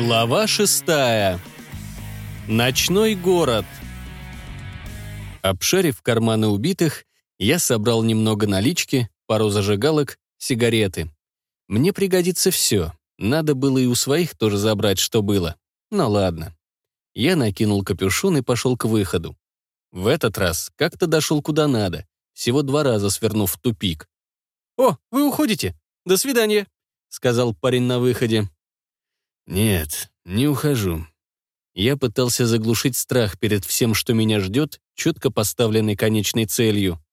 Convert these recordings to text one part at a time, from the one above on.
Глава шестая. Ночной город. Обшарив карманы убитых, я собрал немного налички, пару зажигалок, сигареты. Мне пригодится все. Надо было и у своих тоже забрать, что было. Ну ладно. Я накинул капюшон и пошел к выходу. В этот раз как-то дошел куда надо, всего два раза свернув в тупик. «О, вы уходите? До свидания», — сказал парень на выходе. «Нет, не ухожу». Я пытался заглушить страх перед всем, что меня ждет, четко поставленной конечной целью.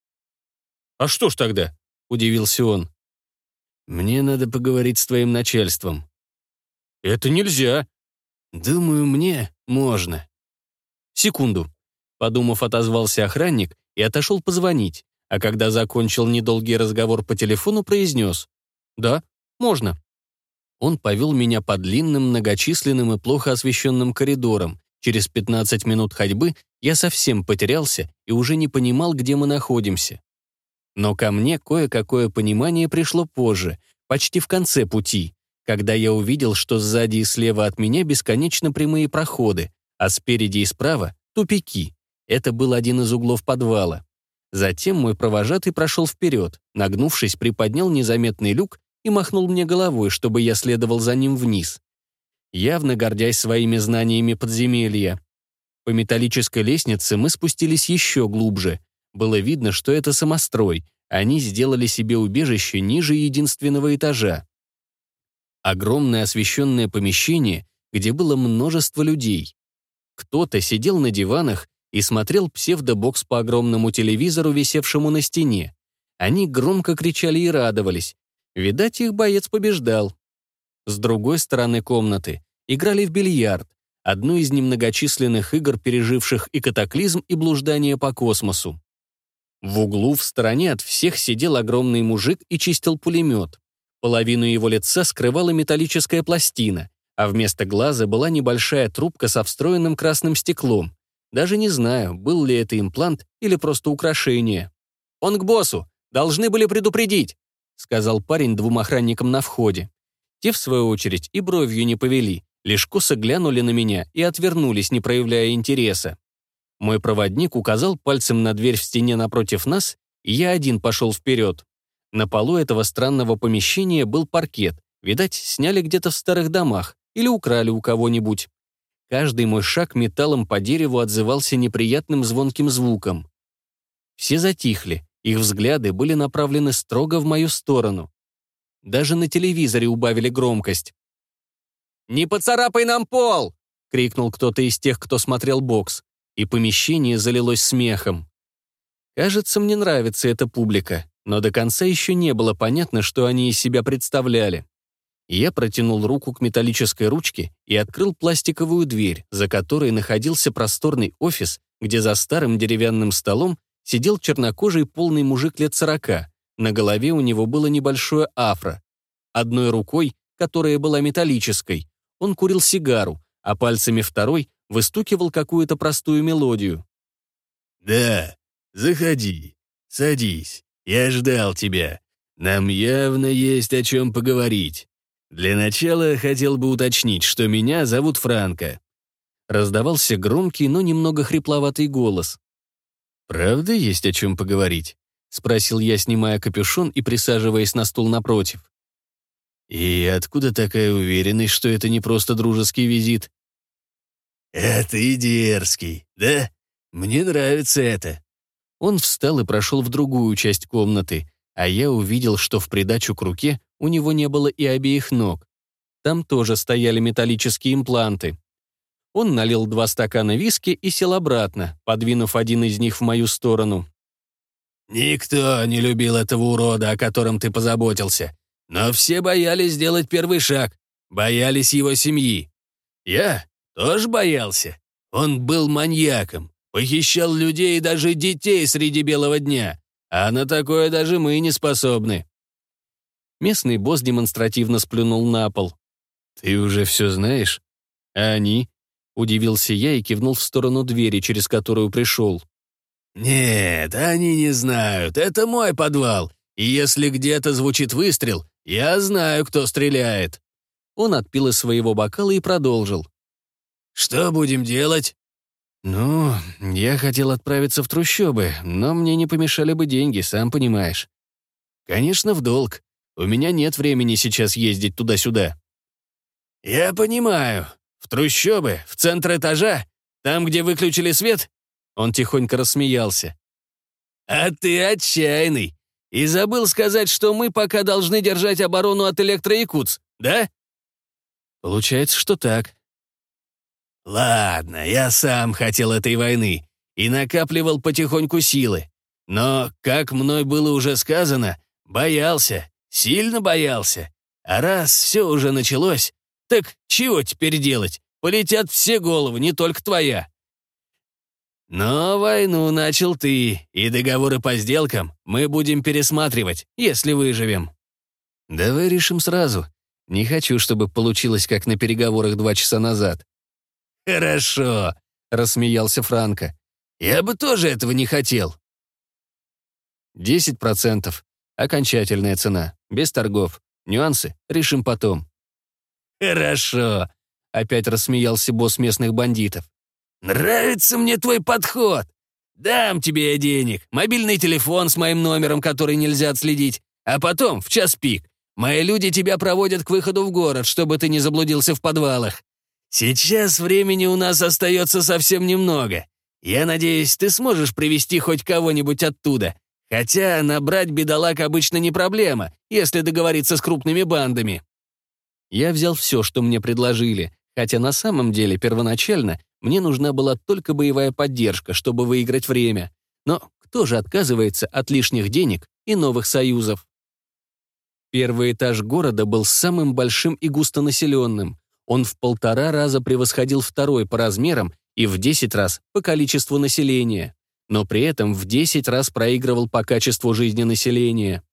«А что ж тогда?» — удивился он. «Мне надо поговорить с твоим начальством». «Это нельзя». «Думаю, мне можно». «Секунду». Подумав, отозвался охранник и отошел позвонить, а когда закончил недолгий разговор по телефону, произнес «Да, можно». Он повел меня по длинным, многочисленным и плохо освещенным коридорам. Через 15 минут ходьбы я совсем потерялся и уже не понимал, где мы находимся. Но ко мне кое-какое понимание пришло позже, почти в конце пути, когда я увидел, что сзади и слева от меня бесконечно прямые проходы, а спереди и справа — тупики. Это был один из углов подвала. Затем мой провожатый прошел вперед, нагнувшись, приподнял незаметный люк и махнул мне головой, чтобы я следовал за ним вниз. Явно гордясь своими знаниями подземелья. По металлической лестнице мы спустились еще глубже. Было видно, что это самострой. Они сделали себе убежище ниже единственного этажа. Огромное освещенное помещение, где было множество людей. Кто-то сидел на диванах и смотрел псевдобокс по огромному телевизору, висевшему на стене. Они громко кричали и радовались. Видать, их боец побеждал. С другой стороны комнаты играли в бильярд, одну из немногочисленных игр, переживших и катаклизм, и блуждание по космосу. В углу в стороне от всех сидел огромный мужик и чистил пулемет. Половину его лица скрывала металлическая пластина, а вместо глаза была небольшая трубка со встроенным красным стеклом. Даже не знаю, был ли это имплант или просто украшение. «Он к боссу! Должны были предупредить!» Сказал парень двум охранникам на входе. Те, в свою очередь, и бровью не повели, лишь косо глянули на меня и отвернулись, не проявляя интереса. Мой проводник указал пальцем на дверь в стене напротив нас, и я один пошел вперед. На полу этого странного помещения был паркет, видать, сняли где-то в старых домах или украли у кого-нибудь. Каждый мой шаг металлом по дереву отзывался неприятным звонким звуком. Все затихли, их взгляды были направлены строго в мою сторону. Даже на телевизоре убавили громкость. «Не поцарапай нам пол!» — крикнул кто-то из тех, кто смотрел бокс, и помещение залилось смехом. Кажется, мне нравится эта публика, но до конца еще не было понятно, что они из себя представляли. Я протянул руку к металлической ручке и открыл пластиковую дверь, за которой находился просторный офис, где за старым деревянным столом сидел чернокожий полный мужик лет сорока. На голове у него было небольшое афро. Одной рукой, которая была металлической, он курил сигару, а пальцами второй выстукивал какую-то простую мелодию. «Да, заходи, садись, я ждал тебя. Нам явно есть о чем поговорить. Для начала хотел бы уточнить, что меня зовут Франко». Раздавался громкий, но немного хрипловатый голос. «Правда есть о чем поговорить?» — спросил я, снимая капюшон и присаживаясь на стул напротив. «И откуда такая уверенность, что это не просто дружеский визит?» «Это и дерзкий, да? Мне нравится это». Он встал и прошел в другую часть комнаты, а я увидел, что в придачу к руке у него не было и обеих ног. Там тоже стояли металлические импланты. Он налил два стакана виски и сел обратно, подвинув один из них в мою сторону. «Никто не любил этого урода, о котором ты позаботился. Но все боялись сделать первый шаг, боялись его семьи. Я тоже боялся. Он был маньяком, похищал людей и даже детей среди белого дня. А на такое даже мы не способны». Местный босс демонстративно сплюнул на пол. «Ты уже все знаешь? А они?» Удивился я и кивнул в сторону двери, через которую пришел. «Нет, они не знают. Это мой подвал. И если где-то звучит выстрел, я знаю, кто стреляет». Он отпил из своего бокала и продолжил. «Что будем делать?» «Ну, я хотел отправиться в трущобы, но мне не помешали бы деньги, сам понимаешь. Конечно, в долг. У меня нет времени сейчас ездить туда-сюда». «Я понимаю. В трущобы, в центр этажа, там, где выключили свет?» Он тихонько рассмеялся. «А ты отчаянный. И забыл сказать, что мы пока должны держать оборону от электроякутс, да?» «Получается, что так». «Ладно, я сам хотел этой войны и накапливал потихоньку силы. Но, как мной было уже сказано, боялся, сильно боялся. А раз все уже началось, так чего теперь делать? Полетят все головы, не только твоя. Но войну начал ты, и договоры по сделкам мы будем пересматривать, если выживем. Давай решим сразу. Не хочу, чтобы получилось, как на переговорах два часа назад. Хорошо, рассмеялся Франко. Я бы тоже этого не хотел. Десять процентов. Окончательная цена, без торгов. Нюансы решим потом. Хорошо, опять рассмеялся босс местных бандитов. «Нравится мне твой подход. Дам тебе я денег, мобильный телефон с моим номером, который нельзя отследить, а потом, в час пик, мои люди тебя проводят к выходу в город, чтобы ты не заблудился в подвалах. Сейчас времени у нас остается совсем немного. Я надеюсь, ты сможешь привести хоть кого-нибудь оттуда. Хотя набрать бедолаг обычно не проблема, если договориться с крупными бандами». Я взял все, что мне предложили, хотя на самом деле первоначально мне нужна была только боевая поддержка, чтобы выиграть время. Но кто же отказывается от лишних денег и новых союзов? Первый этаж города был самым большим и густонаселенным. Он в полтора раза превосходил второй по размерам и в 10 раз по количеству населения. Но при этом в 10 раз проигрывал по качеству жизни населения.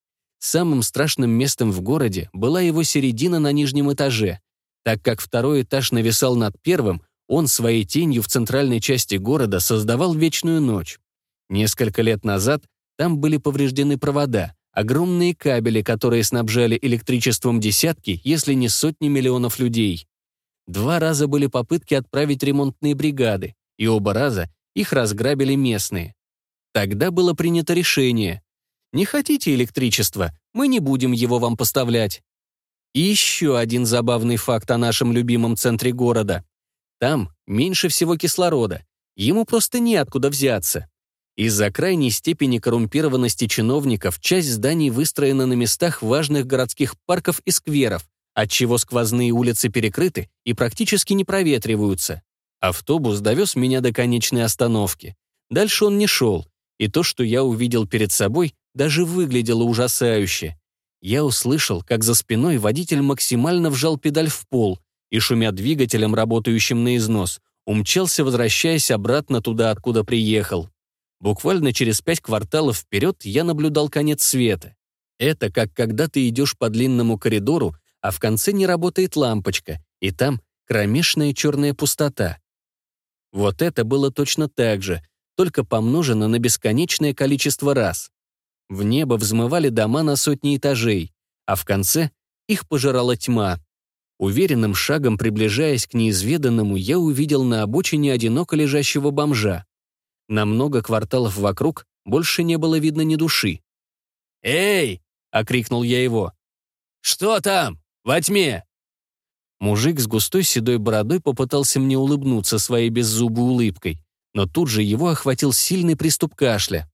Самым страшным местом в городе была его середина на нижнем этаже. Так как второй этаж нависал над первым, он своей тенью в центральной части города создавал вечную ночь. Несколько лет назад там были повреждены провода, огромные кабели, которые снабжали электричеством десятки, если не сотни миллионов людей. Два раза были попытки отправить ремонтные бригады, и оба раза их разграбили местные. Тогда было принято решение. Не хотите электричества, мы не будем его вам поставлять. И еще один забавный факт о нашем любимом центре города. Там меньше всего кислорода, ему просто неоткуда взяться. Из-за крайней степени коррумпированности чиновников часть зданий выстроена на местах важных городских парков и скверов, отчего сквозные улицы перекрыты и практически не проветриваются. Автобус довез меня до конечной остановки. Дальше он не шел, и то, что я увидел перед собой, даже выглядело ужасающе. Я услышал, как за спиной водитель максимально вжал педаль в пол, и, шумя двигателем, работающим на износ, умчался, возвращаясь обратно туда, откуда приехал. Буквально через пять кварталов вперед я наблюдал конец света. Это как когда ты идешь по длинному коридору, а в конце не работает лампочка, и там кромешная черная пустота. Вот это было точно так же, только помножено на бесконечное количество раз. В небо взмывали дома на сотни этажей, а в конце их пожирала тьма. Уверенным шагом приближаясь к неизведанному, я увидел на обочине одиноко лежащего бомжа. На много кварталов вокруг больше не было видно ни души. «Эй!» — окрикнул я его. «Что там? Во тьме!» Мужик с густой седой бородой попытался мне улыбнуться своей беззубой улыбкой, но тут же его охватил сильный приступ кашля.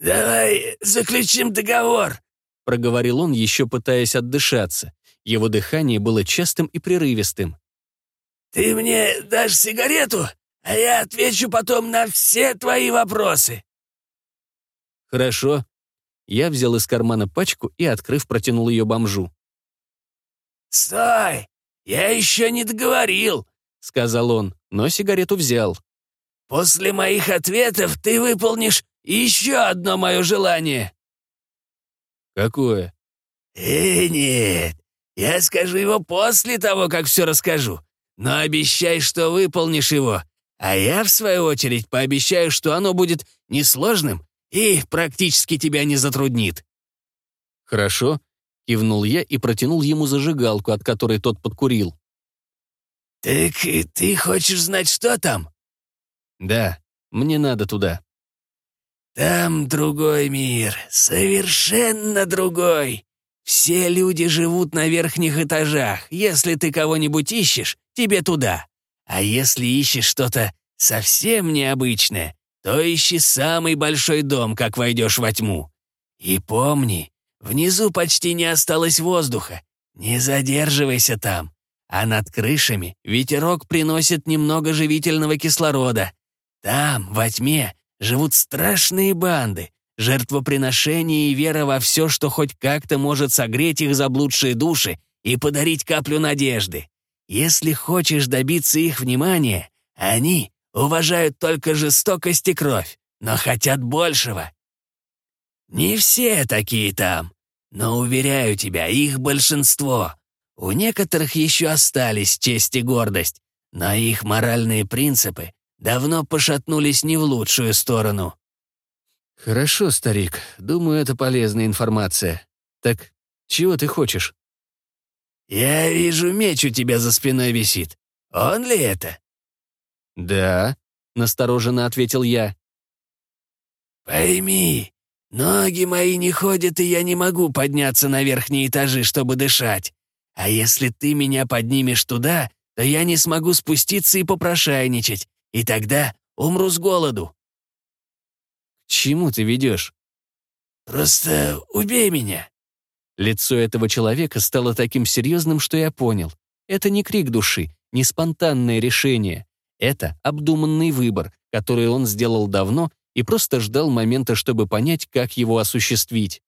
«Давай заключим договор», — проговорил он, еще пытаясь отдышаться. Его дыхание было частым и прерывистым. «Ты мне дашь сигарету, а я отвечу потом на все твои вопросы». «Хорошо». Я взял из кармана пачку и, открыв, протянул ее бомжу. «Стой! Я еще не договорил», — сказал он, но сигарету взял. «После моих ответов ты выполнишь еще одно мое желание». «Какое?» «Э, нет, я скажу его после того, как все расскажу. Но обещай, что выполнишь его. А я, в свою очередь, пообещаю, что оно будет несложным и практически тебя не затруднит». «Хорошо», — кивнул я и протянул ему зажигалку, от которой тот подкурил. «Так ты хочешь знать, что там?» «Да, мне надо туда». «Там другой мир, совершенно другой. Все люди живут на верхних этажах. Если ты кого-нибудь ищешь, тебе туда. А если ищешь что-то совсем необычное, то ищи самый большой дом, как войдешь во тьму. И помни, внизу почти не осталось воздуха. Не задерживайся там. А над крышами ветерок приносит немного живительного кислорода. Там, во тьме, живут страшные банды, жертвоприношение и вера во все, что хоть как-то может согреть их заблудшие души и подарить каплю надежды. Если хочешь добиться их внимания, они уважают только жестокость и кровь, но хотят большего. Не все такие там, но, уверяю тебя, их большинство. У некоторых еще остались честь и гордость, но их моральные принципы давно пошатнулись не в лучшую сторону. «Хорошо, старик. Думаю, это полезная информация. Так чего ты хочешь?» «Я вижу, меч у тебя за спиной висит. Он ли это?» «Да», — настороженно ответил я. «Пойми, ноги мои не ходят, и я не могу подняться на верхние этажи, чтобы дышать. А если ты меня поднимешь туда, то я не смогу спуститься и попрошайничать, и тогда умру с голоду». «К чему ты ведешь?» «Просто убей меня». Лицо этого человека стало таким серьезным, что я понял. Это не крик души, не спонтанное решение. Это обдуманный выбор, который он сделал давно и просто ждал момента, чтобы понять, как его осуществить.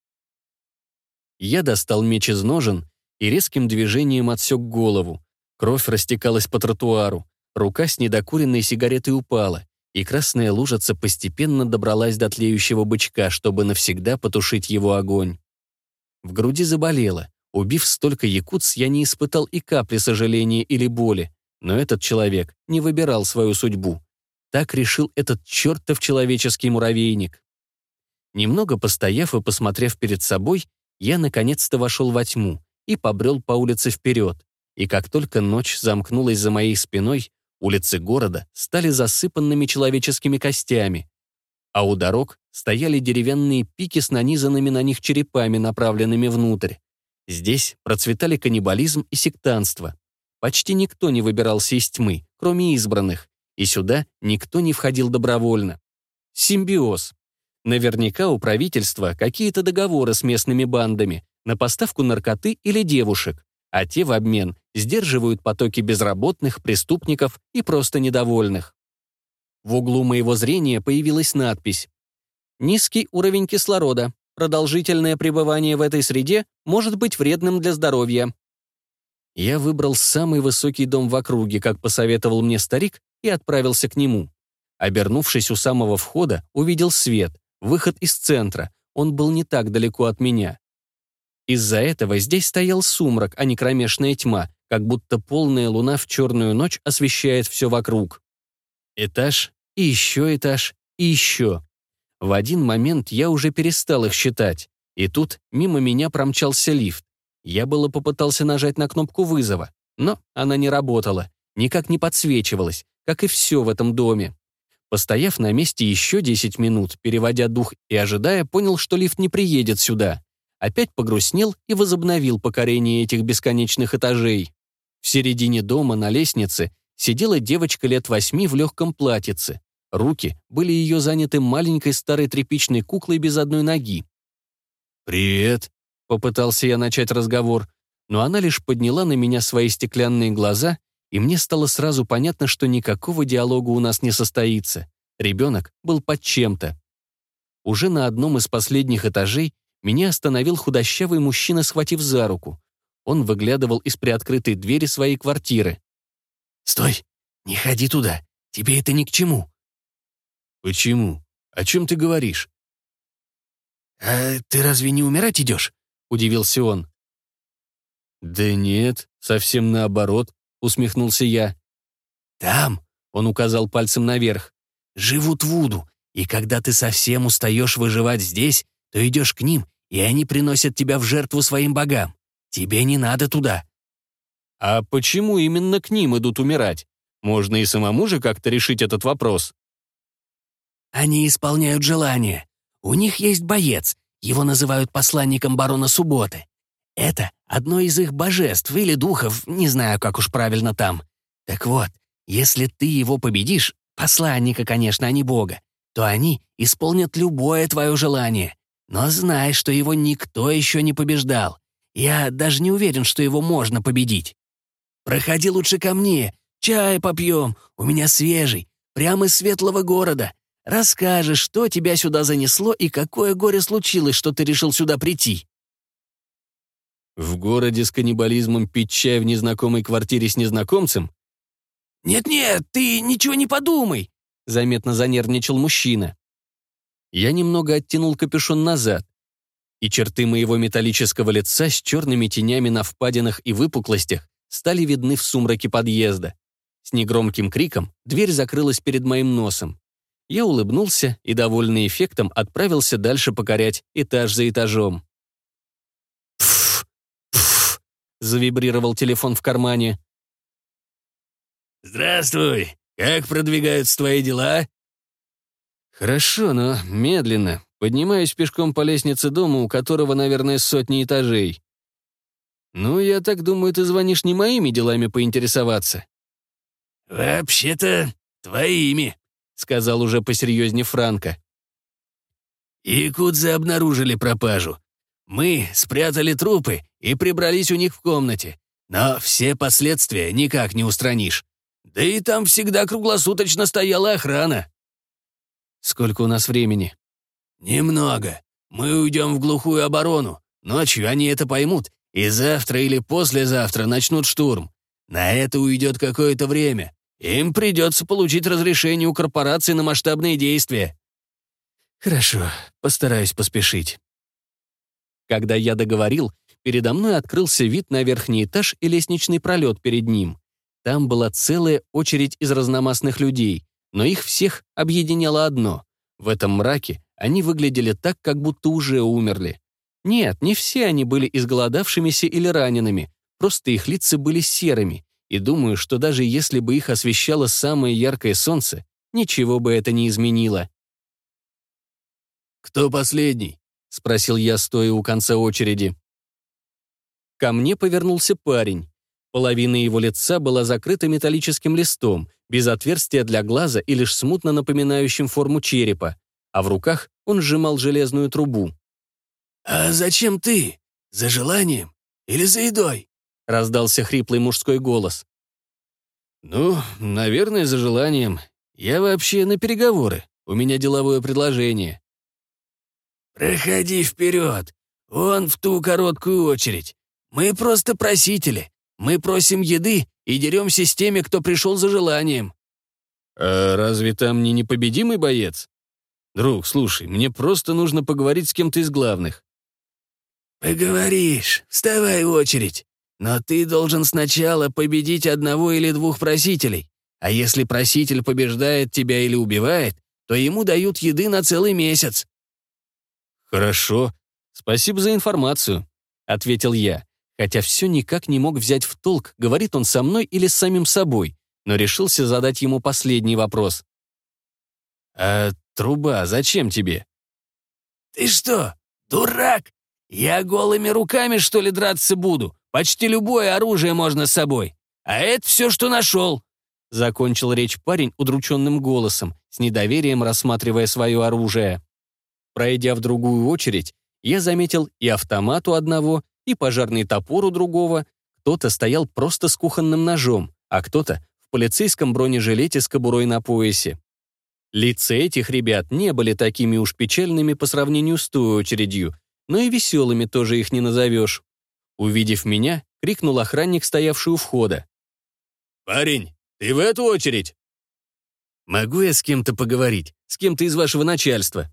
Я достал меч из ножен и резким движением отсек голову. Кровь растекалась по тротуару, рука с недокуренной сигаретой упала, и красная лужица постепенно добралась до тлеющего бычка, чтобы навсегда потушить его огонь. В груди заболело. Убив столько якутс, я не испытал и капли сожаления или боли. Но этот человек не выбирал свою судьбу. Так решил этот чертов человеческий муравейник. Немного постояв и посмотрев перед собой, я наконец-то вошел во тьму и побрел по улице вперед. И как только ночь замкнулась за моей спиной, улицы города стали засыпанными человеческими костями, а у дорог стояли деревянные пики с нанизанными на них черепами, направленными внутрь. Здесь процветали каннибализм и сектанство. Почти никто не выбирался из тьмы, кроме избранных, и сюда никто не входил добровольно. Симбиоз. Наверняка у правительства какие-то договоры с местными бандами на поставку наркоты или девушек, а те в обмен сдерживают потоки безработных, преступников и просто недовольных. В углу моего зрения появилась надпись «Низкий уровень кислорода. Продолжительное пребывание в этой среде может быть вредным для здоровья. Я выбрал самый высокий дом в округе, как посоветовал мне старик, и отправился к нему. Обернувшись у самого входа, увидел свет, выход из центра. Он был не так далеко от меня. Из-за этого здесь стоял сумрак, а не кромешная тьма, как будто полная луна в черную ночь освещает все вокруг. Этаж, и еще этаж, и еще. В один момент я уже перестал их считать. И тут мимо меня промчался лифт. Я было попытался нажать на кнопку вызова, но она не работала, никак не подсвечивалась, как и все в этом доме. Постояв на месте еще 10 минут, переводя дух и ожидая, понял, что лифт не приедет сюда. Опять погрустнел и возобновил покорение этих бесконечных этажей. В середине дома на лестнице сидела девочка лет восьми в легком платьице. Руки были ее заняты маленькой старой тряпичной куклой без одной ноги. «Привет», Попытался я начать разговор, но она лишь подняла на меня свои стеклянные глаза, и мне стало сразу понятно, что никакого диалога у нас не состоится. Ребенок был под чем-то. Уже на одном из последних этажей меня остановил худощавый мужчина, схватив за руку. Он выглядывал из приоткрытой двери своей квартиры. «Стой! Не ходи туда! Тебе это ни к чему!» «Почему? О чем ты говоришь?» «А ты разве не умирать идешь?» удивился он. «Да нет, совсем наоборот», — усмехнулся я. «Там», — он указал пальцем наверх, — «живут Вуду, и когда ты совсем устаешь выживать здесь, то идешь к ним и они приносят тебя в жертву своим богам. Тебе не надо туда». «А почему именно к ним идут умирать? Можно и самому же как-то решить этот вопрос». «Они исполняют желания. У них есть боец, его называют посланником барона Субботы. Это одно из их божеств или духов, не знаю, как уж правильно там. Так вот, если ты его победишь, посланника, конечно, а не бога, то они исполнят любое твое желание. Но знай, что его никто еще не побеждал. Я даже не уверен, что его можно победить. Проходи лучше ко мне, чай попьем, у меня свежий, прямо из светлого города. Расскажешь, что тебя сюда занесло и какое горе случилось, что ты решил сюда прийти. В городе с каннибализмом пить чай в незнакомой квартире с незнакомцем? «Нет-нет, ты ничего не подумай», — заметно занервничал мужчина. Я немного оттянул капюшон назад, и черты моего металлического лица с черными тенями на впадинах и выпуклостях стали видны в сумраке подъезда. С негромким криком дверь закрылась перед моим носом. Я улыбнулся и, довольный эффектом, отправился дальше покорять этаж за этажом. «Пф! Пф!» — завибрировал телефон в кармане. «Здравствуй! Как продвигаются твои дела?» «Хорошо, но медленно. Поднимаюсь пешком по лестнице дома, у которого, наверное, сотни этажей. Ну, я так думаю, ты звонишь не моими делами поинтересоваться». «Вообще-то, твоими», — сказал уже посерьезнее Франко. «Якудзы обнаружили пропажу. Мы спрятали трупы и прибрались у них в комнате. Но все последствия никак не устранишь. Да и там всегда круглосуточно стояла охрана». «Сколько у нас времени?» «Немного. Мы уйдем в глухую оборону. Ночью они это поймут, и завтра или послезавтра начнут штурм. На это уйдет какое-то время. Им придется получить разрешение у корпорации на масштабные действия». «Хорошо, постараюсь поспешить». Когда я договорил, передо мной открылся вид на верхний этаж и лестничный пролет перед ним. Там была целая очередь из разномастных людей, но их всех объединяло одно. В этом мраке они выглядели так, как будто уже умерли. Нет, не все они были изголодавшимися или ранеными, просто их лица были серыми, и думаю, что даже если бы их освещало самое яркое солнце, ничего бы это не изменило. «Кто последний?» — спросил я, стоя у конца очереди. Ко мне повернулся парень. Половина его лица была закрыта металлическим листом, без отверстия для глаза и лишь смутно напоминающим форму черепа, а в руках он сжимал железную трубу. «А зачем ты? За желанием или за едой?» — раздался хриплый мужской голос. «Ну, наверное, за желанием. Я вообще на переговоры. У меня деловое предложение». «Проходи вперед. Вон в ту короткую очередь. Мы просто просители. Мы просим еды и деремся с теми, кто пришел за желанием». «А разве там не непобедимый боец?» «Друг, слушай, мне просто нужно поговорить с кем-то из главных». «Поговоришь. Вставай в очередь. Но ты должен сначала победить одного или двух просителей. А если проситель побеждает тебя или убивает, то ему дают еды на целый месяц». «Хорошо. Спасибо за информацию», — ответил я, хотя все никак не мог взять в толк, говорит он со мной или с самим собой, но решился задать ему последний вопрос. «А труба зачем тебе?» «Ты что, дурак? Я голыми руками, что ли, драться буду? Почти любое оружие можно с собой. А это все, что нашел». Закончил речь парень удрученным голосом, с недоверием рассматривая свое оружие. Пройдя в другую очередь, я заметил и автомат у одного, и пожарный топор у другого. Кто-то стоял просто с кухонным ножом, а кто-то в полицейском бронежилете с кобурой на поясе. Лица этих ребят не были такими уж печальными по сравнению с той очередью, но и веселыми тоже их не назовешь. Увидев меня, крикнул охранник, стоявший у входа. «Парень, ты в эту очередь?» «Могу я с кем-то поговорить? С кем-то из вашего начальства?»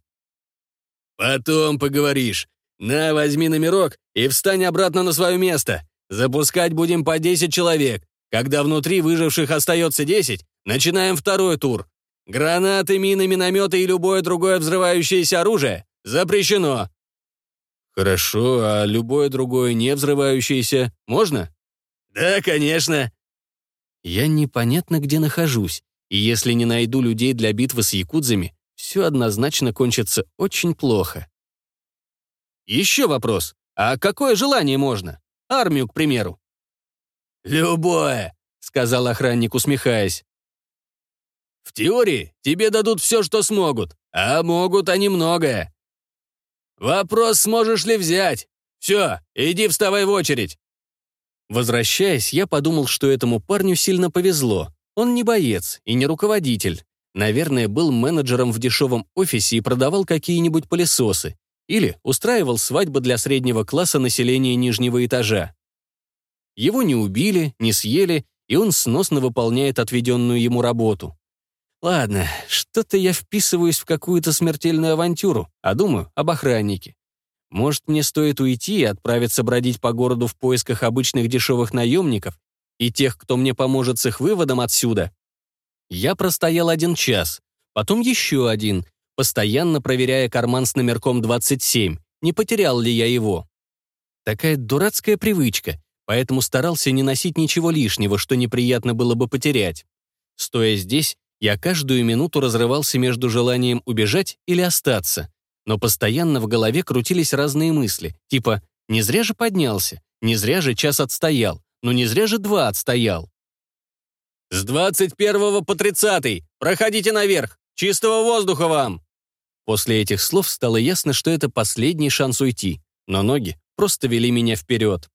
«Потом поговоришь. На, возьми номерок и встань обратно на свое место. Запускать будем по 10 человек. Когда внутри выживших остается 10, начинаем второй тур. Гранаты, мины, минометы и любое другое взрывающееся оружие запрещено. Хорошо, а любое другое не взрывающееся можно? Да, конечно. Я непонятно где нахожусь, и если не найду людей для битвы с якудзами, все однозначно кончится очень плохо. Еще вопрос. А какое желание можно? Армию, к примеру. «Любое», — сказал охранник, усмехаясь. «В теории тебе дадут все, что смогут, а могут они многое. Вопрос, сможешь ли взять. Все, иди вставай в очередь». Возвращаясь, я подумал, что этому парню сильно повезло. Он не боец и не руководитель. Наверное, был менеджером в дешевом офисе и продавал какие-нибудь пылесосы. Или устраивал свадьбы для среднего класса населения нижнего этажа. Его не убили, не съели, и он сносно выполняет отведенную ему работу. Ладно, что-то я вписываюсь в какую-то смертельную авантюру, а думаю об охраннике. Может, мне стоит уйти и отправиться бродить по городу в поисках обычных дешевых наемников и тех, кто мне поможет с их выводом отсюда? Я простоял один час, потом еще один, постоянно проверяя карман с номерком 27, не потерял ли я его. Такая дурацкая привычка, поэтому старался не носить ничего лишнего, что неприятно было бы потерять. Стоя здесь, я каждую минуту разрывался между желанием убежать или остаться, но постоянно в голове крутились разные мысли, типа «не зря же поднялся», «не зря же час отстоял», «ну не зря же два отстоял». «С 21 по 30 проходите наверх! Чистого воздуха вам!» После этих слов стало ясно, что это последний шанс уйти, но ноги просто вели меня вперед.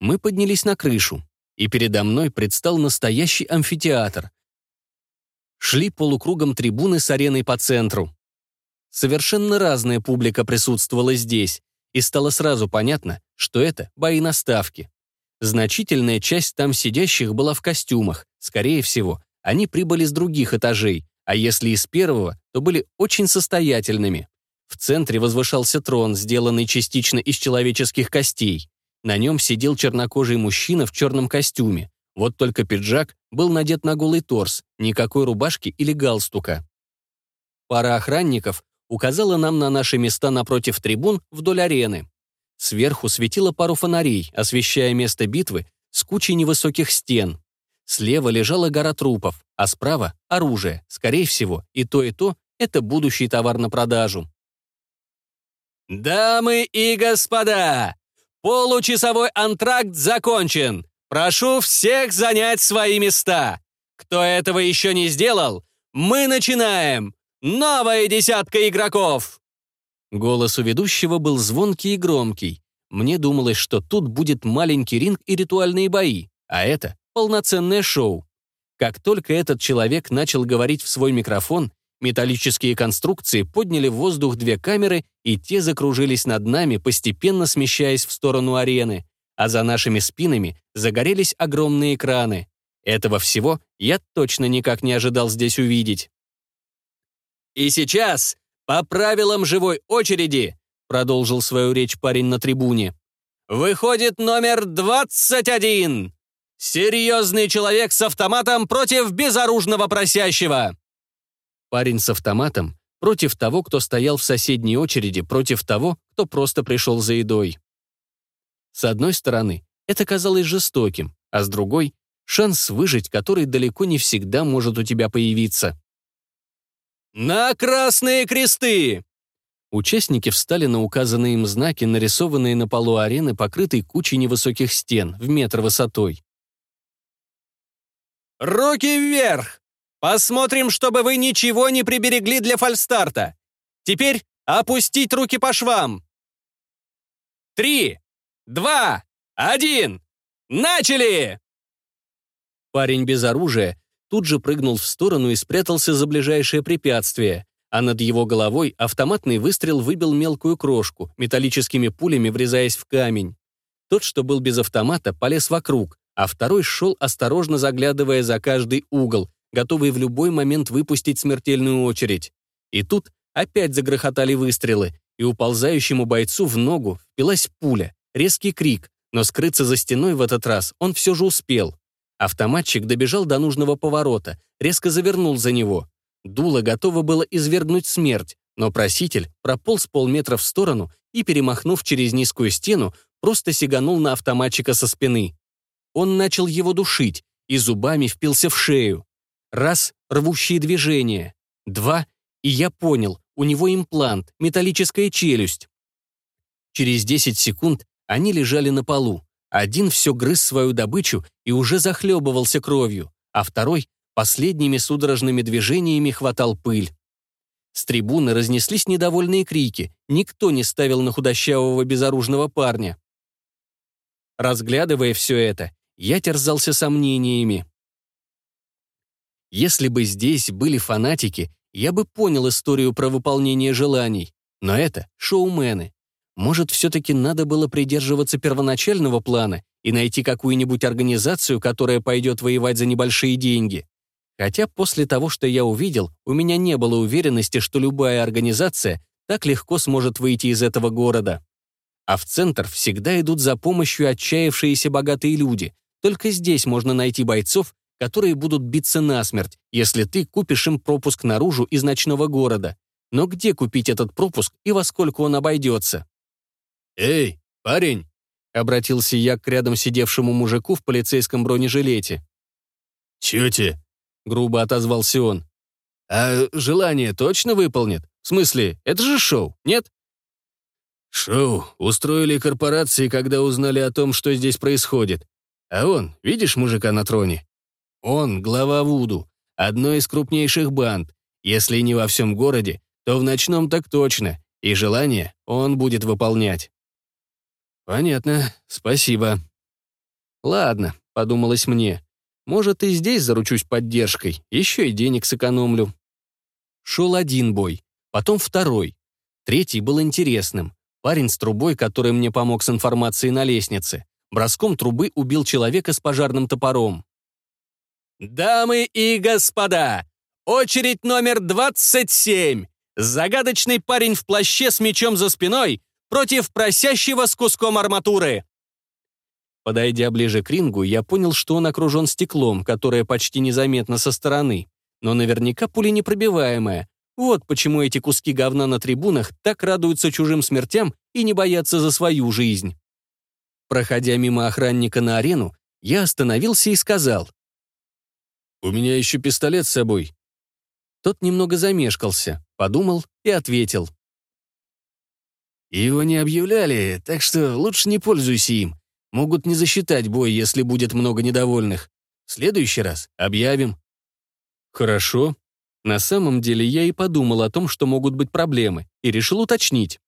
Мы поднялись на крышу, и передо мной предстал настоящий амфитеатр, шли полукругом трибуны с ареной по центру. Совершенно разная публика присутствовала здесь, и стало сразу понятно, что это бои на ставки. Значительная часть там сидящих была в костюмах, скорее всего, они прибыли с других этажей, а если из первого, то были очень состоятельными. В центре возвышался трон, сделанный частично из человеческих костей. На нем сидел чернокожий мужчина в черном костюме. Вот только пиджак был надет на голый торс, никакой рубашки или галстука. Пара охранников указала нам на наши места напротив трибун вдоль арены. Сверху светило пару фонарей, освещая место битвы с кучей невысоких стен. Слева лежала гора трупов, а справа — оружие. Скорее всего, и то, и то — это будущий товар на продажу. «Дамы и господа, получасовой антракт закончен. Прошу всех занять свои места. Кто этого еще не сделал, мы начинаем. Новая десятка игроков!» Голос у ведущего был звонкий и громкий. Мне думалось, что тут будет маленький ринг и ритуальные бои, а это полноценное шоу. Как только этот человек начал говорить в свой микрофон, металлические конструкции подняли в воздух две камеры, и те закружились над нами, постепенно смещаясь в сторону арены а за нашими спинами загорелись огромные экраны. Этого всего я точно никак не ожидал здесь увидеть. «И сейчас, по правилам живой очереди», продолжил свою речь парень на трибуне, «выходит номер 21. Серьезный человек с автоматом против безоружного просящего». Парень с автоматом против того, кто стоял в соседней очереди, против того, кто просто пришел за едой. С одной стороны, это казалось жестоким, а с другой — шанс выжить, который далеко не всегда может у тебя появиться. «На красные кресты!» Участники встали на указанные им знаки, нарисованные на полу арены, покрытой кучей невысоких стен, в метр высотой. «Руки вверх! Посмотрим, чтобы вы ничего не приберегли для фальстарта. Теперь опустить руки по швам. Три, два, один! Начали!» Парень без оружия тут же прыгнул в сторону и спрятался за ближайшее препятствие, а над его головой автоматный выстрел выбил мелкую крошку, металлическими пулями врезаясь в камень. Тот, что был без автомата, полез вокруг, а второй шел, осторожно заглядывая за каждый угол, готовый в любой момент выпустить смертельную очередь. И тут опять загрохотали выстрелы, и уползающему бойцу в ногу впилась пуля, Резкий крик, но скрыться за стеной в этот раз он все же успел. Автоматчик добежал до нужного поворота, резко завернул за него. Дуло готово было извергнуть смерть, Но проситель прополз полметра в сторону и, перемахнув через низкую стену, просто сиганул на автоматчика со спины. Он начал его душить и зубами впился в шею. Раз — рвущие движения. Два — и я понял, у него имплант, металлическая челюсть. Через 10 секунд они лежали на полу. Один все грыз свою добычу и уже захлебывался кровью, а второй последними судорожными движениями хватал пыль. С трибуны разнеслись недовольные крики. Никто не ставил на худощавого безоружного парня. Разглядывая все это, я терзался сомнениями. Если бы здесь были фанатики, я бы понял историю про выполнение желаний. Но это шоумены. Может, все-таки надо было придерживаться первоначального плана и найти какую-нибудь организацию, которая пойдет воевать за небольшие деньги. Хотя после того, что я увидел, у меня не было уверенности, что любая организация так легко сможет выйти из этого города. А в центр всегда идут за помощью отчаявшиеся богатые люди. Только здесь можно найти бойцов, которые будут биться насмерть, если ты купишь им пропуск наружу из ночного города. Но где купить этот пропуск и во сколько он обойдется? «Эй, парень!» — обратился я к рядом сидевшему мужику в полицейском бронежилете. «Чё тебе?» — грубо отозвался он. «А желание точно выполнит? В смысле, это же шоу, нет?» «Шоу устроили корпорации, когда узнали о том, что здесь происходит. А он, видишь мужика на троне? Он глава Вуду, одной из крупнейших банд. Если не во всем городе, то в ночном так точно, и желание он будет выполнять». «Понятно, спасибо». «Ладно», — подумалось мне, может, и здесь заручусь поддержкой, еще и денег сэкономлю. Шел один бой, потом второй. Третий был интересным. Парень с трубой, который мне помог с информацией на лестнице, броском трубы убил человека с пожарным топором. «Дамы и господа, очередь номер 27. Загадочный парень в плаще с мечом за спиной против просящего с куском арматуры. Подойдя ближе к рингу, я понял, что он окружен стеклом, которое почти незаметно со стороны, но наверняка пуленепробиваемое. Вот почему эти куски говна на трибунах так радуются чужим смертям и не боятся за свою жизнь. Проходя мимо охранника на арену, я остановился и сказал. «У меня еще пистолет с собой». Тот немного замешкался, подумал и ответил. «Его не объявляли, так что лучше не пользуйся им. Могут не засчитать бой, если будет много недовольных. В следующий раз объявим». «Хорошо». На самом деле я и подумал о том, что могут быть проблемы, и решил уточнить.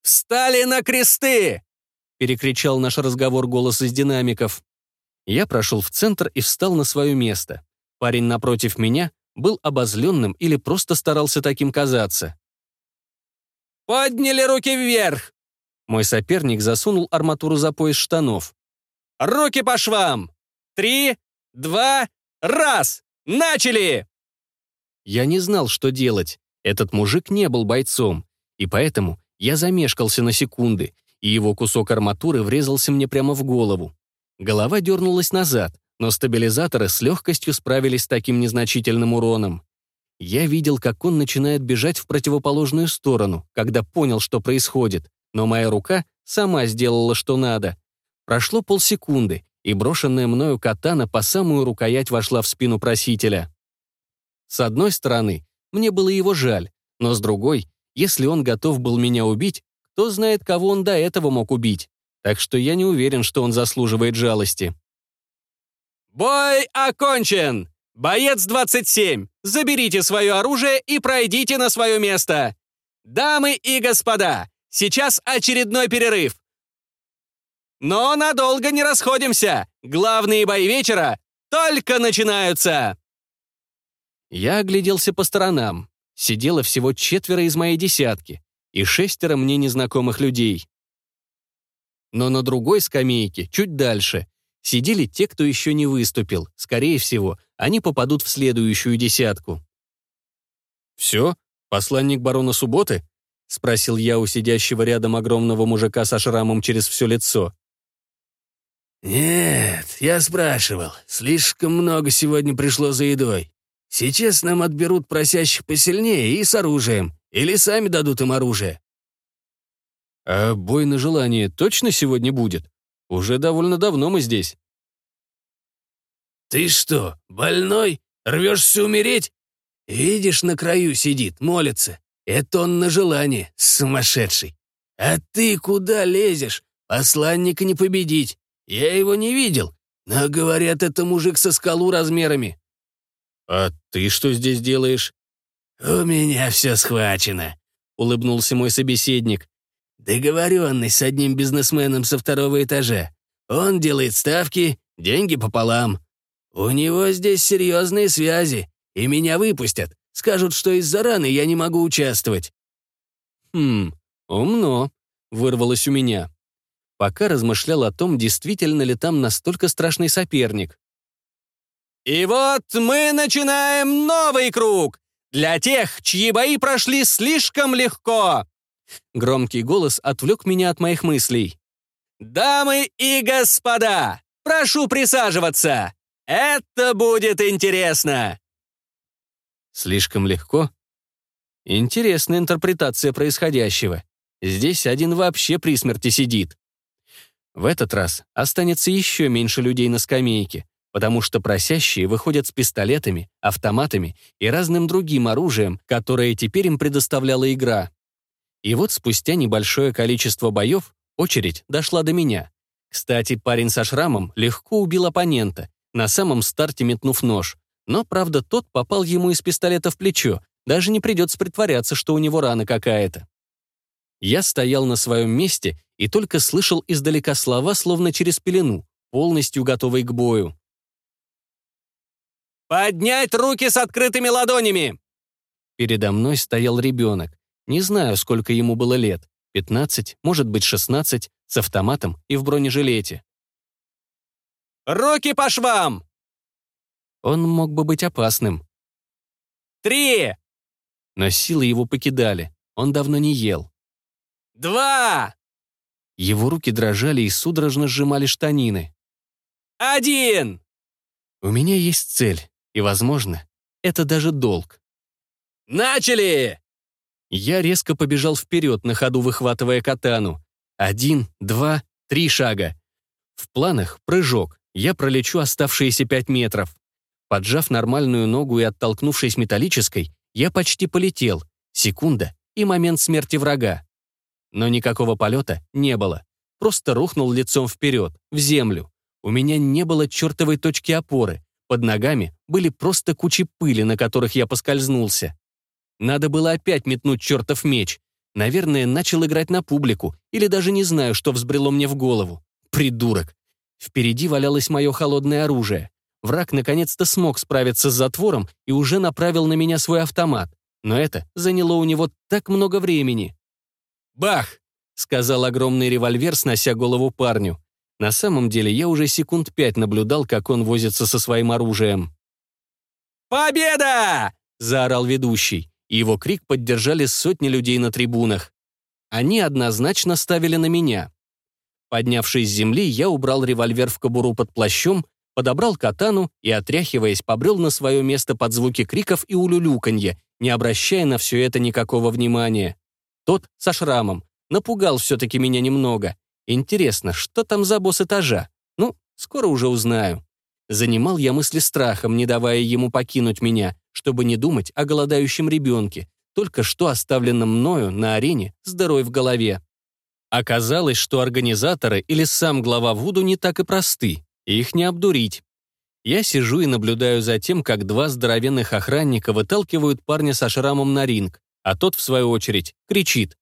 «Встали на кресты!» — перекричал наш разговор голос из динамиков. Я прошел в центр и встал на свое место. Парень напротив меня был обозленным или просто старался таким казаться. «Подняли руки вверх! Мой соперник засунул арматуру за пояс штанов. «Руки по швам! Три, два, раз! Начали!» Я не знал, что делать. Этот мужик не был бойцом, и поэтому я замешкался на секунды, и его кусок арматуры врезался мне прямо в голову. Голова дернулась назад, но стабилизаторы с легкостью справились с таким незначительным уроном. Я видел, как он начинает бежать в противоположную сторону, когда понял, что происходит но моя рука сама сделала, что надо. Прошло полсекунды, и брошенная мною катана по самую рукоять вошла в спину просителя. С одной стороны, мне было его жаль, но с другой, если он готов был меня убить, кто знает, кого он до этого мог убить. Так что я не уверен, что он заслуживает жалости. «Бой окончен! Боец 27, заберите свое оружие и пройдите на свое место! Дамы и господа, Сейчас очередной перерыв. Но надолго не расходимся. Главные бои вечера только начинаются. Я огляделся по сторонам. Сидело всего четверо из моей десятки и шестеро мне незнакомых людей. Но на другой скамейке, чуть дальше, сидели те, кто еще не выступил. Скорее всего, они попадут в следующую десятку. «Все? Посланник барона Субботы?» — спросил я у сидящего рядом огромного мужика со шрамом через все лицо. «Нет, я спрашивал. Слишком много сегодня пришло за едой. Сейчас нам отберут просящих посильнее и с оружием, Или сами дадут им оружие?» «А бой на желание точно сегодня будет? Уже довольно давно мы здесь». «Ты что, больной? Рвешься умереть? Видишь, на краю сидит, молится. Это он на желание, сумасшедший. А ты куда лезешь? Посланника не победить. Я его не видел, но, говорят, это мужик со скалу размерами». «А ты что здесь делаешь?» «У меня все схвачено», — улыбнулся мой собеседник. «Договоренный с одним бизнесменом со второго этажа. Он делает ставки, деньги пополам. У него здесь серьезные связи, и меня выпустят. Скажут, что из-за раны я не могу участвовать». «Хм, умно», — вырвалось у меня. Пока размышлял о том, действительно ли там настолько страшный соперник. «И вот мы начинаем новый круг! Для тех, чьи бои прошли слишком легко!» Громкий голос отвлек меня от моих мыслей. «Дамы и господа, прошу присаживаться! Это будет интересно!» Слишком легко? Интересная интерпретация происходящего. Здесь один вообще при смерти сидит. В этот раз останется еще меньше людей на скамейке, потому что просящие выходят с пистолетами, автоматами и разным другим оружием, которое теперь им предоставляла игра. И вот спустя небольшое количество боев очередь дошла до меня. Кстати, парень со шрамом легко убил оппонента, на самом старте метнув нож. Но, правда, тот попал ему из пистолета в плечо, даже не придется притворяться, что у него рана какая-то. Я стоял на своем месте и только слышал издалека слова, словно через пелену, полностью готовый к бою. «Поднять руки с открытыми ладонями!» Передо мной стоял ребенок. Не знаю, сколько ему было лет. 15, может быть, 16, с автоматом и в бронежилете. «Руки по швам!» Он мог бы быть опасным. «Три!» Но силы его покидали. Он давно не ел. «Два!» Его руки дрожали и судорожно сжимали штанины. «Один!» У меня есть цель. И, возможно, это даже долг. «Начали!» Я резко побежал вперед, на ходу выхватывая катану. Один, два, три шага. В планах прыжок. Я пролечу оставшиеся пять метров. Поджав нормальную ногу и оттолкнувшись металлической, я почти полетел. Секунда и момент смерти врага. Но никакого полета не было. Просто рухнул лицом вперед, в землю. У меня не было чертовой точки опоры. Под ногами были просто кучи пыли, на которых я поскользнулся. Надо было опять метнуть чертов меч. Наверное, начал играть на публику, или даже не знаю, что взбрело мне в голову. Придурок. Впереди валялось мое холодное оружие. Враг наконец-то смог справиться с затвором и уже направил на меня свой автомат. Но это заняло у него так много времени. «Бах!» — сказал огромный револьвер, снося голову парню. На самом деле я уже секунд пять наблюдал, как он возится со своим оружием. «Победа!» — заорал ведущий, и его крик поддержали сотни людей на трибунах. Они однозначно ставили на меня. Поднявшись с земли, я убрал револьвер в кобуру под плащом, подобрал катану и, отряхиваясь, побрел на свое место под звуки криков и улюлюканье, не обращая на все это никакого внимания. Тот со шрамом. Напугал все-таки меня немного. Интересно, что там за босс этажа? Ну, скоро уже узнаю. Занимал я мысли страхом, не давая ему покинуть меня, чтобы не думать о голодающем ребенке, только что оставленном мною на арене с дырой в голове. Оказалось, что организаторы или сам глава Вуду не так и просты, и их не обдурить. Я сижу и наблюдаю за тем, как два здоровенных охранника выталкивают парня со шрамом на ринг, а тот, в свою очередь, кричит.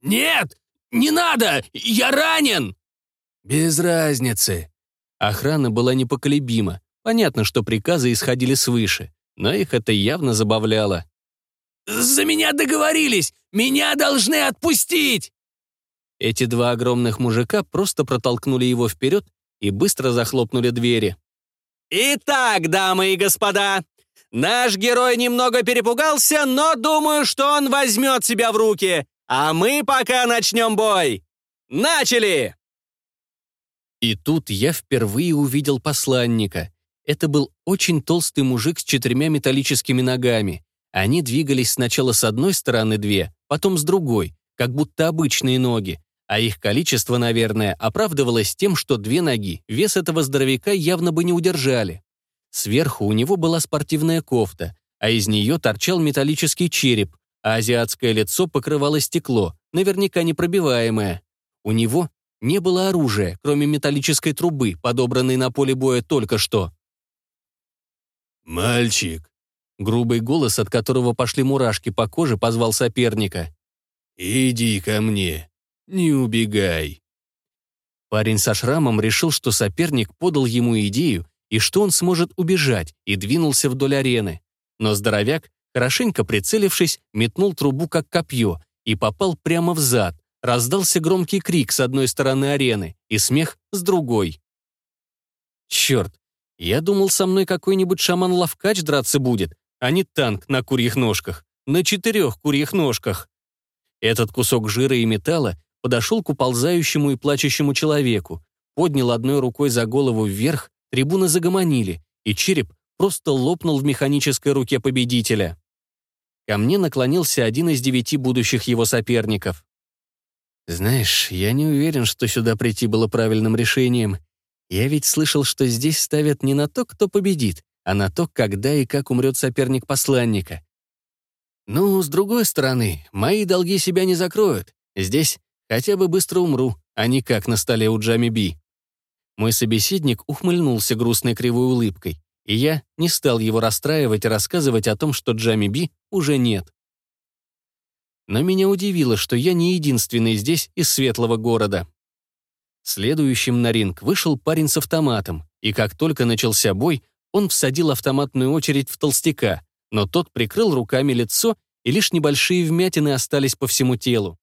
«Нет! Не надо! Я ранен!» «Без разницы». Охрана была непоколебима. Понятно, что приказы исходили свыше, но их это явно забавляло. «За меня договорились! Меня должны отпустить!» Эти два огромных мужика просто протолкнули его вперед и быстро захлопнули двери. «Итак, дамы и господа, наш герой немного перепугался, но думаю, что он возьмет себя в руки. А мы пока начнем бой. Начали!» И тут я впервые увидел посланника. Это был очень толстый мужик с четырьмя металлическими ногами. Они двигались сначала с одной стороны две, потом с другой, как будто обычные ноги, а их количество, наверное, оправдывалось тем, что две ноги вес этого здоровяка явно бы не удержали. Сверху у него была спортивная кофта, а из нее торчал металлический череп, азиатское лицо покрывало стекло, наверняка непробиваемое. У него не было оружия, кроме металлической трубы, подобранной на поле боя только что. «Мальчик!» Грубый голос, от которого пошли мурашки по коже, позвал соперника. «Иди ко мне. Не убегай». Парень со шрамом решил, что соперник подал ему идею и что он сможет убежать, и двинулся вдоль арены. Но здоровяк, хорошенько прицелившись, метнул трубу как копье и попал прямо в зад. Раздался громкий крик с одной стороны арены и смех с другой. Черт, я думал, со мной какой-нибудь шаман-лавкач драться будет, а не танк на курьих ножках, на четырех курьих ножках. Этот кусок жира и металла подошел к уползающему и плачущему человеку, поднял одной рукой за голову вверх, трибуны загомонили, и череп просто лопнул в механической руке победителя. Ко мне наклонился один из девяти будущих его соперников. «Знаешь, я не уверен, что сюда прийти было правильным решением. Я ведь слышал, что здесь ставят не на то, кто победит, а на то, когда и как умрет соперник посланника. Ну, с другой стороны, мои долги себя не закроют. Здесь хотя бы быстро умру, а не как на столе у Джами Би. Мой собеседник ухмыльнулся грустной кривой улыбкой, и я не стал его расстраивать и рассказывать о том, что Джами Би уже нет. Но меня удивило, что я не единственный здесь из светлого города. Следующим на ринг вышел парень с автоматом, и как только начался бой, он всадил автоматную очередь в толстяка, но тот прикрыл руками лицо, и лишь небольшие вмятины остались по всему телу.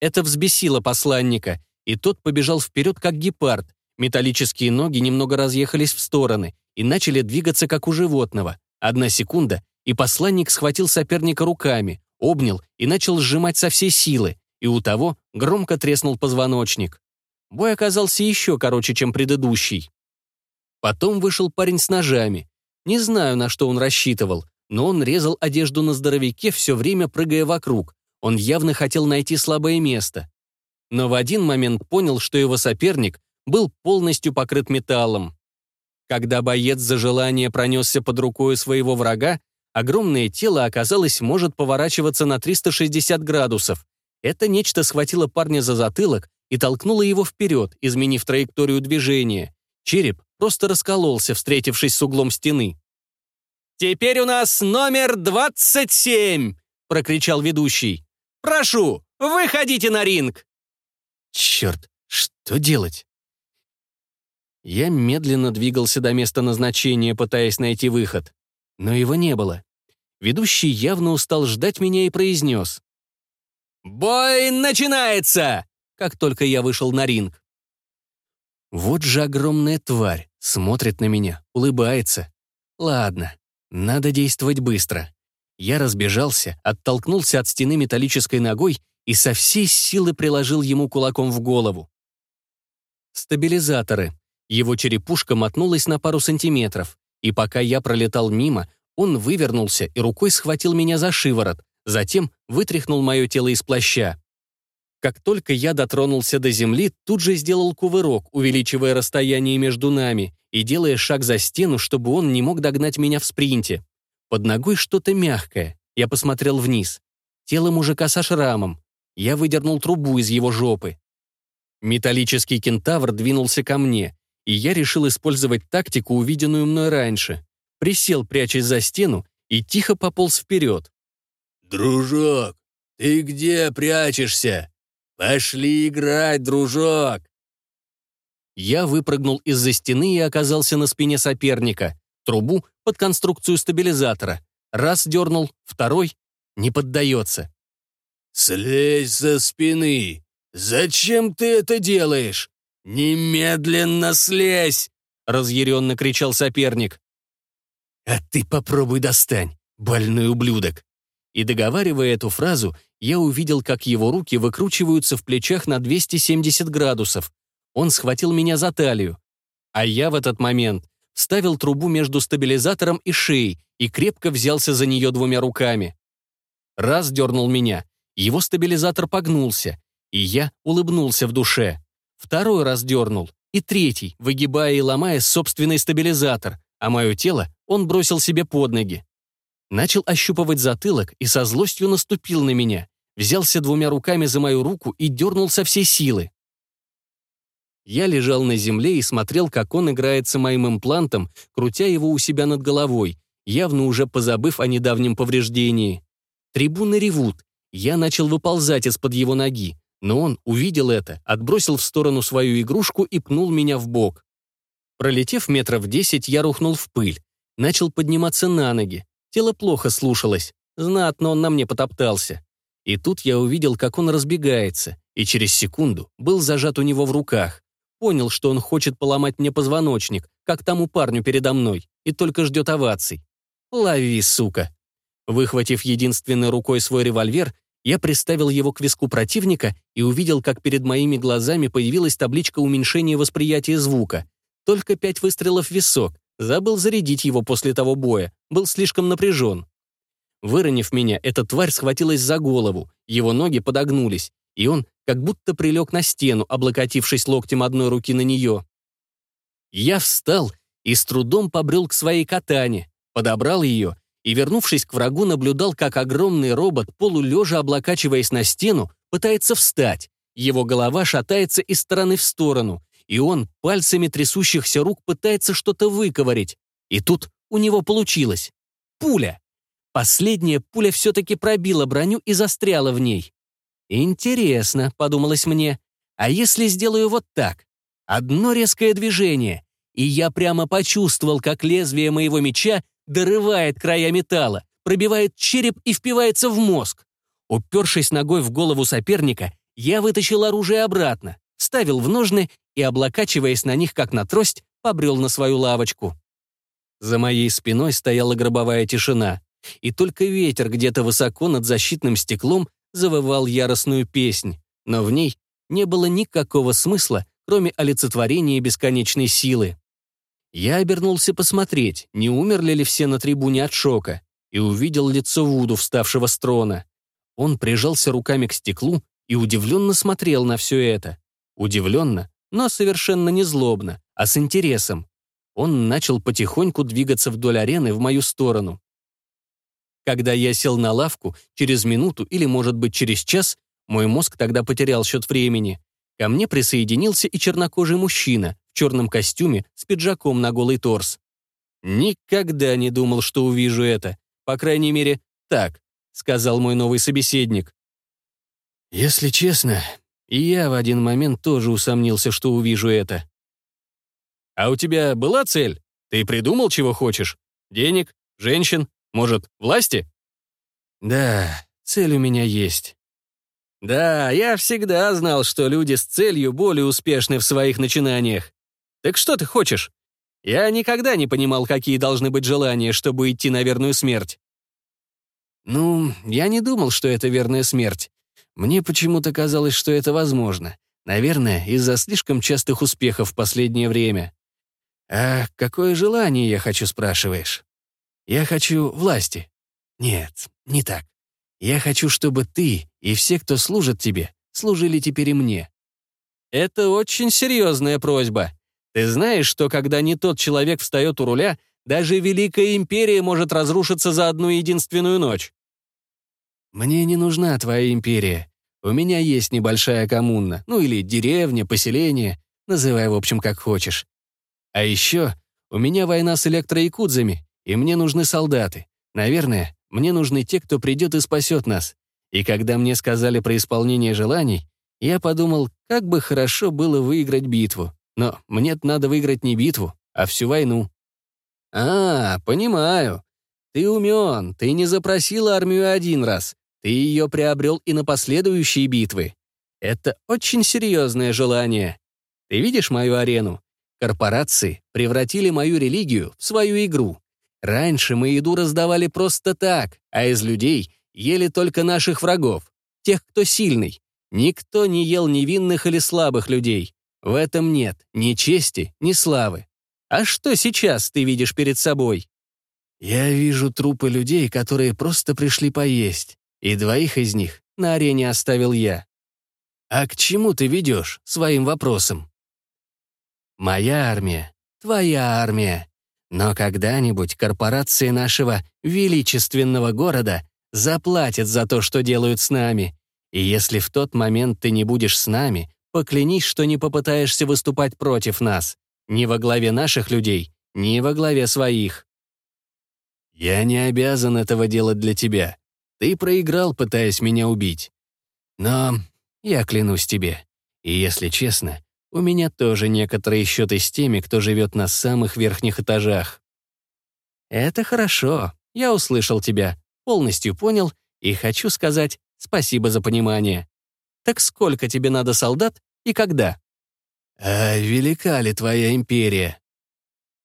Это взбесило посланника, и тот побежал вперед, как гепард. Металлические ноги немного разъехались в стороны и начали двигаться, как у животного. Одна секунда, и посланник схватил соперника руками, обнял и начал сжимать со всей силы, и у того громко треснул позвоночник. Бой оказался еще короче, чем предыдущий. Потом вышел парень с ножами. Не знаю, на что он рассчитывал, но он резал одежду на здоровяке, все время прыгая вокруг. Он явно хотел найти слабое место. Но в один момент понял, что его соперник был полностью покрыт металлом. Когда боец за желание пронесся под рукой своего врага, огромное тело, оказалось, может поворачиваться на 360 градусов. Это нечто схватило парня за затылок и толкнула его вперед, изменив траекторию движения. Череп просто раскололся, встретившись с углом стены. «Теперь у нас номер 27!» — прокричал ведущий. «Прошу, выходите на ринг!» Черт, что делать? Я медленно двигался до места назначения, пытаясь найти выход. Но его не было. Ведущий явно устал ждать меня и произнес. «Бой начинается!» как только я вышел на ринг. Вот же огромная тварь, смотрит на меня, улыбается. Ладно, надо действовать быстро. Я разбежался, оттолкнулся от стены металлической ногой и со всей силы приложил ему кулаком в голову. Стабилизаторы. Его черепушка мотнулась на пару сантиметров, и пока я пролетал мимо, он вывернулся и рукой схватил меня за шиворот, затем вытряхнул мое тело из плаща. Как только я дотронулся до земли, тут же сделал кувырок, увеличивая расстояние между нами и делая шаг за стену, чтобы он не мог догнать меня в спринте. Под ногой что-то мягкое. Я посмотрел вниз. Тело мужика со шрамом. Я выдернул трубу из его жопы. Металлический кентавр двинулся ко мне, и я решил использовать тактику, увиденную мной раньше. Присел, прячась за стену, и тихо пополз вперед. «Дружок, ты где прячешься?» «Пошли играть, дружок!» Я выпрыгнул из-за стены и оказался на спине соперника. Трубу под конструкцию стабилизатора. Раз дернул, второй не поддается. «Слезь со спины! Зачем ты это делаешь? Немедленно слезь!» разъяренно кричал соперник. «А ты попробуй достань, больной ублюдок!» И договаривая эту фразу, я увидел, как его руки выкручиваются в плечах на 270 градусов. Он схватил меня за талию. А я в этот момент вставил трубу между стабилизатором и шеей и крепко взялся за нее двумя руками. Раз дернул меня, его стабилизатор погнулся, и я улыбнулся в душе. Второй раз дернул, и третий, выгибая и ломая собственный стабилизатор, а мое тело он бросил себе под ноги. Начал ощупывать затылок и со злостью наступил на меня, взялся двумя руками за мою руку и дернул со всей силы. Я лежал на земле и смотрел, как он играется моим имплантом, крутя его у себя над головой, явно уже позабыв о недавнем повреждении. Трибуны ревут. Я начал выползать из-под его ноги, но он увидел это, отбросил в сторону свою игрушку и пнул меня в бок. Пролетев метров десять, я рухнул в пыль. Начал подниматься на ноги. Тело плохо слушалось. Знатно он на мне потоптался. И тут я увидел, как он разбегается, и через секунду был зажат у него в руках. Понял, что он хочет поломать мне позвоночник, как тому парню передо мной, и только ждет оваций. Лови, сука. Выхватив единственной рукой свой револьвер, я приставил его к виску противника и увидел, как перед моими глазами появилась табличка уменьшения восприятия звука. Только пять выстрелов в висок. Забыл зарядить его после того боя. Был слишком напряжен. Выронив меня, эта тварь схватилась за голову, его ноги подогнулись, и он как будто прилег на стену, облокотившись локтем одной руки на нее. Я встал и с трудом побрел к своей катане, подобрал ее и, вернувшись к врагу, наблюдал, как огромный робот, полулежа облокачиваясь на стену, пытается встать. Его голова шатается из стороны в сторону, и он пальцами трясущихся рук пытается что-то выковырять. И тут у него получилось. Пуля. Последняя пуля все-таки пробила броню и застряла в ней. «Интересно», — подумалось мне, — «а если сделаю вот так? Одно резкое движение, и я прямо почувствовал, как лезвие моего меча дорывает края металла, пробивает череп и впивается в мозг. Упершись ногой в голову соперника, я вытащил оружие обратно, ставил в ножны и, облокачиваясь на них, как на трость, побрел на свою лавочку. За моей спиной стояла гробовая тишина, и только ветер где-то высоко над защитным стеклом завывал яростную песнь, но в ней не было никакого смысла, кроме олицетворения бесконечной силы. Я обернулся посмотреть, не умерли ли все на трибуне от шока, и увидел лицо Вуду, вставшего с трона. Он прижался руками к стеклу и удивленно смотрел на все это. Удивленно, но совершенно не злобно, а с интересом. Он начал потихоньку двигаться вдоль арены в мою сторону. Когда я сел на лавку, через минуту или, может быть, через час, мой мозг тогда потерял счет времени. Ко мне присоединился и чернокожий мужчина в черном костюме с пиджаком на голый торс. Никогда не думал, что увижу это. По крайней мере, так, сказал мой новый собеседник. Если честно, я в один момент тоже усомнился, что увижу это. А у тебя была цель? Ты придумал, чего хочешь? Денег? Женщин? Может, власти?» «Да, цель у меня есть». «Да, я всегда знал, что люди с целью более успешны в своих начинаниях. Так что ты хочешь? Я никогда не понимал, какие должны быть желания, чтобы идти на верную смерть». «Ну, я не думал, что это верная смерть. Мне почему-то казалось, что это возможно. Наверное, из-за слишком частых успехов в последнее время. А какое желание я хочу, спрашиваешь?» Я хочу власти. Нет, не так. Я хочу, чтобы ты и все, кто служит тебе, служили теперь и мне. Это очень серьезная просьба. Ты знаешь, что когда не тот человек встает у руля, даже Великая Империя может разрушиться за одну единственную ночь. Мне не нужна твоя империя. У меня есть небольшая коммуна, ну или деревня, поселение, называй в общем как хочешь. А еще у меня война с электроякудзами, и мне нужны солдаты. Наверное, мне нужны те, кто придет и спасет нас. И когда мне сказали про исполнение желаний, я подумал, как бы хорошо было выиграть битву. Но мне надо выиграть не битву, а всю войну. А, понимаю. Ты умен, ты не запросил армию один раз. Ты ее приобрел и на последующие битвы. Это очень серьезное желание. Ты видишь мою арену? Корпорации превратили мою религию в свою игру. Раньше мы еду раздавали просто так, а из людей ели только наших врагов, тех, кто сильный. Никто не ел невинных или слабых людей. В этом нет ни чести, ни славы. А что сейчас ты видишь перед собой? Я вижу трупы людей, которые просто пришли поесть, и двоих из них на арене оставил я. А к чему ты ведешь своим вопросом? Моя армия, твоя армия. Но когда-нибудь корпорации нашего величественного города заплатят за то, что делают с нами. И если в тот момент ты не будешь с нами, поклянись, что не попытаешься выступать против нас. Ни во главе наших людей, ни во главе своих. Я не обязан этого делать для тебя. Ты проиграл, пытаясь меня убить. Но я клянусь тебе. И если честно, у меня тоже некоторые счеты с теми, кто живет на самых верхних этажах. Это хорошо. Я услышал тебя, полностью понял и хочу сказать спасибо за понимание. Так сколько тебе надо солдат и когда? А велика ли твоя империя?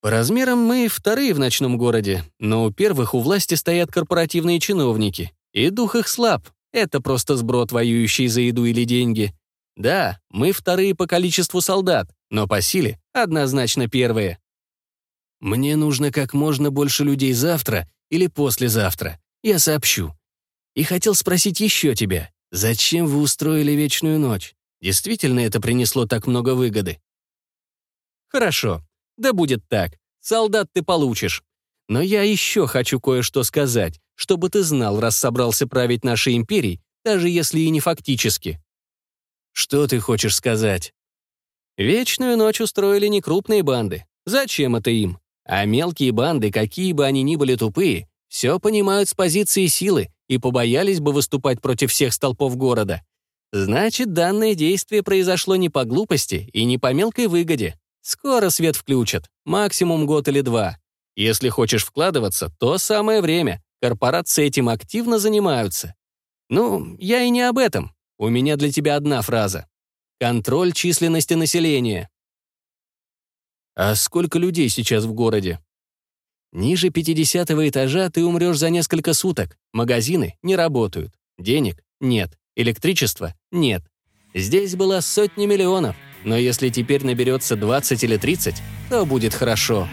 По размерам мы вторые в ночном городе, но у первых у власти стоят корпоративные чиновники, и дух их слаб. Это просто сброд, воюющий за еду или деньги. Да, мы вторые по количеству солдат, но по силе однозначно первые. Мне нужно как можно больше людей завтра или послезавтра. Я сообщу. И хотел спросить еще тебя, зачем вы устроили вечную ночь? Действительно это принесло так много выгоды? Хорошо, да будет так. Солдат ты получишь. Но я еще хочу кое-что сказать, чтобы ты знал, раз собрался править нашей империей, даже если и не фактически. Что ты хочешь сказать? Вечную ночь устроили не крупные банды. Зачем это им? А мелкие банды, какие бы они ни были тупые, все понимают с позиции силы и побоялись бы выступать против всех столпов города. Значит, данное действие произошло не по глупости и не по мелкой выгоде. Скоро свет включат, максимум год или два. Если хочешь вкладываться, то самое время. Корпорации этим активно занимаются. Ну, я и не об этом. У меня для тебя одна фраза. Контроль численности населения. А сколько людей сейчас в городе? Ниже 50 этажа ты умрешь за несколько суток. Магазины не работают. Денег нет. Электричества нет. Здесь было сотни миллионов но если теперь наберется 20 или 30, то будет хорошо.